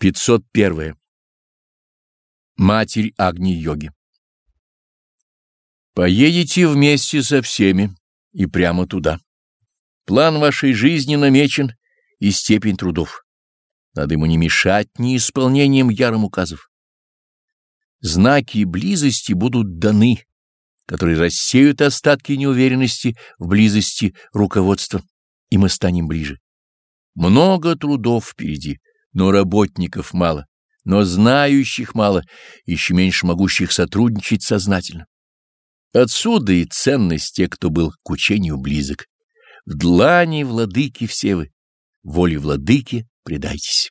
501. Матерь Агни-йоги Поедете вместе со всеми и прямо туда. План вашей жизни намечен и степень трудов. Надо ему не мешать ни исполнением ярым указов. Знаки близости будут даны, которые рассеют остатки неуверенности в близости руководства, и мы станем ближе. Много трудов впереди но работников мало, но знающих мало, еще меньше могущих сотрудничать сознательно. Отсюда и ценность тех, кто был к учению близок. В длани владыки все вы, воле владыки предайтесь.